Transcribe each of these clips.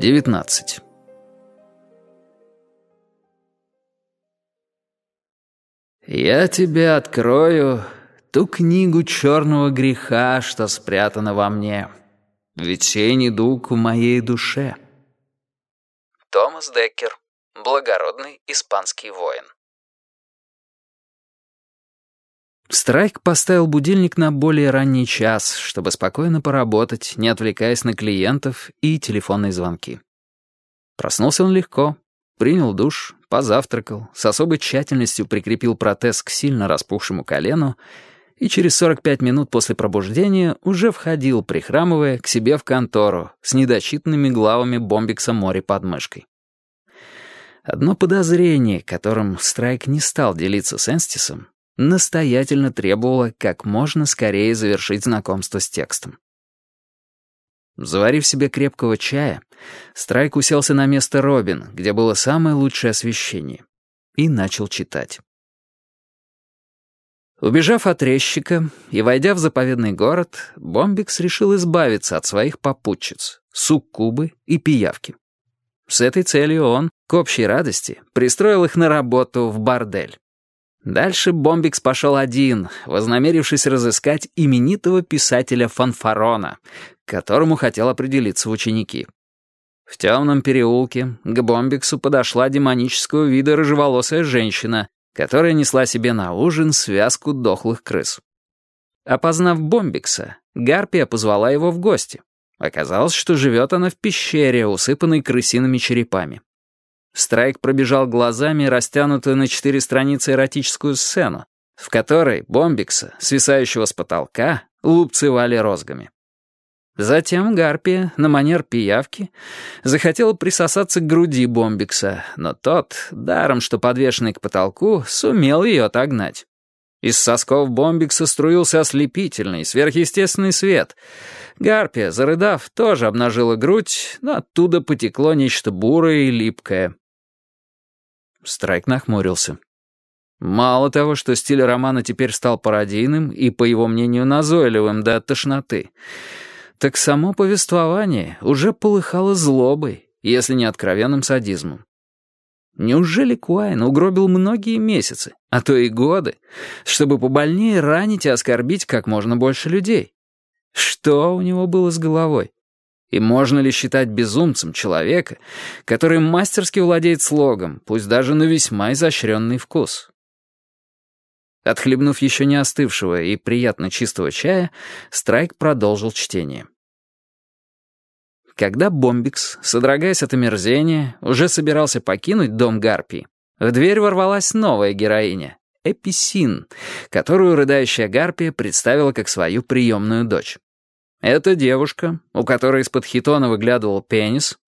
19. Я тебе открою ту книгу черного греха, что спрятана во мне. Ведь сей недуг в моей душе. Томас Деккер. Благородный испанский воин. Страйк поставил будильник на более ранний час, чтобы спокойно поработать, не отвлекаясь на клиентов и телефонные звонки. Проснулся он легко, принял душ, позавтракал, с особой тщательностью прикрепил протез к сильно распухшему колену и через 45 минут после пробуждения уже входил, прихрамывая, к себе в контору с недочитанными главами бомбикса море под мышкой. Одно подозрение, которым Страйк не стал делиться с Энстисом, настоятельно требовала как можно скорее завершить знакомство с текстом. Заварив себе крепкого чая, Страйк уселся на место Робин, где было самое лучшее освещение, и начал читать. Убежав от резчика и войдя в заповедный город, Бомбикс решил избавиться от своих попутчиц, суккубы и пиявки. С этой целью он, к общей радости, пристроил их на работу в бордель. Дальше Бомбикс пошел один, вознамерившись разыскать именитого писателя Фанфарона, к которому хотел определиться в ученики. В темном переулке к Бомбиксу подошла демонического вида рыжеволосая женщина, которая несла себе на ужин связку дохлых крыс. Опознав Бомбикса, Гарпия позвала его в гости. Оказалось, что живет она в пещере, усыпанной крысиными черепами. Страйк пробежал глазами растянутую на четыре страницы эротическую сцену, в которой Бомбикса, свисающего с потолка, лупцевали розгами. Затем Гарпия, на манер пиявки, захотела присосаться к груди Бомбикса, но тот, даром что подвешенный к потолку, сумел ее отогнать. Из сосков Бомбикса струился ослепительный, сверхъестественный свет. Гарпия, зарыдав, тоже обнажила грудь, но оттуда потекло нечто бурое и липкое. Страйк нахмурился. Мало того, что стиль романа теперь стал пародийным и, по его мнению, назойливым до тошноты, так само повествование уже полыхало злобой, если не откровенным садизмом. Неужели Куайн угробил многие месяцы, а то и годы, чтобы побольнее ранить и оскорбить как можно больше людей? Что у него было с головой? И можно ли считать безумцем человека, который мастерски владеет слогом, пусть даже на весьма изощренный вкус? Отхлебнув еще не остывшего и приятно чистого чая, Страйк продолжил чтение. Когда Бомбикс, содрогаясь от омерзения, уже собирался покинуть дом Гарпии, в дверь ворвалась новая героиня — Эписин, которую рыдающая Гарпия представила как свою приемную дочь. Эта девушка, у которой из-под хитона выглядывал пенис,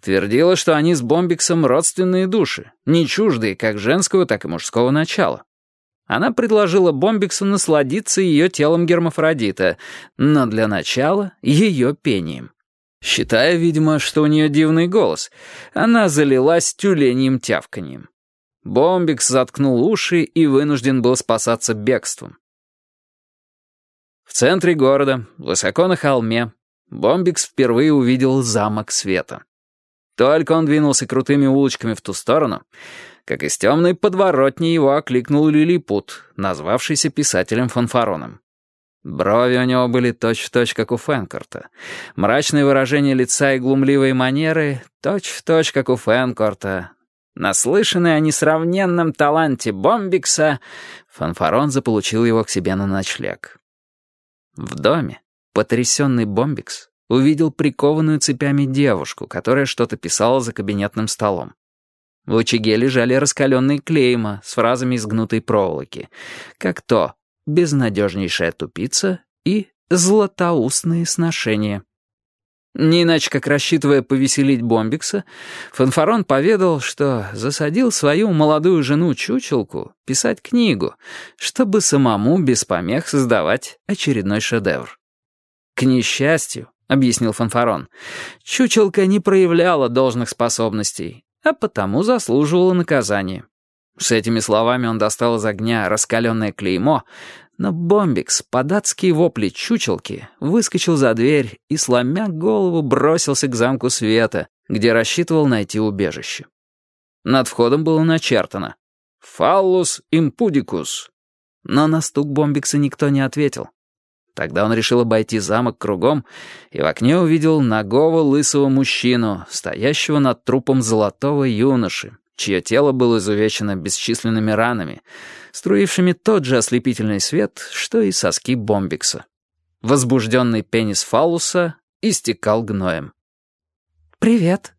твердила, что они с Бомбиксом родственные души, не чуждые как женского, так и мужского начала. Она предложила Бомбиксу насладиться ее телом гермафродита, но для начала ее пением. Считая, видимо, что у нее дивный голос, она залилась тюленьим тявканьем. Бомбикс заткнул уши и вынужден был спасаться бегством. В центре города, высоко на холме, Бомбикс впервые увидел замок света. Только он двинулся крутыми улочками в ту сторону, как из темной подворотни его окликнул Лилипут, назвавшийся писателем Фанфароном. Брови у него были точь-в-точь, точь, как у Фенкорта. Мрачное выражение лица и глумливые манеры точь-в-точь, точь, как у Фенкорта. Наслышанный о несравненном таланте Бомбикса, Фанфарон заполучил его к себе на ночлег. В доме потрясенный Бомбикс увидел прикованную цепями девушку, которая что-то писала за кабинетным столом. В очаге лежали раскаленные клейма с фразами из гнутой проволоки, как то «безнадежнейшая тупица» и «златоустные сношения». Не иначе как рассчитывая повеселить Бомбикса, Фанфарон поведал, что засадил свою молодую жену Чучелку писать книгу, чтобы самому без помех создавать очередной шедевр. К несчастью, объяснил Фанфарон. «Чучелка не проявляла должных способностей, а потому заслуживала наказания». С этими словами он достал из огня раскаленное клеймо, но Бомбикс, податские вопли чучелки, выскочил за дверь и, сломя голову, бросился к замку света, где рассчитывал найти убежище. Над входом было начертано «Фаллус импудикус», но на стук Бомбикса никто не ответил. Тогда он решил обойти замок кругом и в окне увидел нагого лысого мужчину, стоящего над трупом золотого юноши, чье тело было изувечено бесчисленными ранами, струившими тот же ослепительный свет, что и соски Бомбикса. Возбужденный пенис фаллуса истекал гноем. «Привет».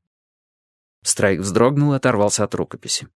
Страйк вздрогнул и оторвался от рукописи.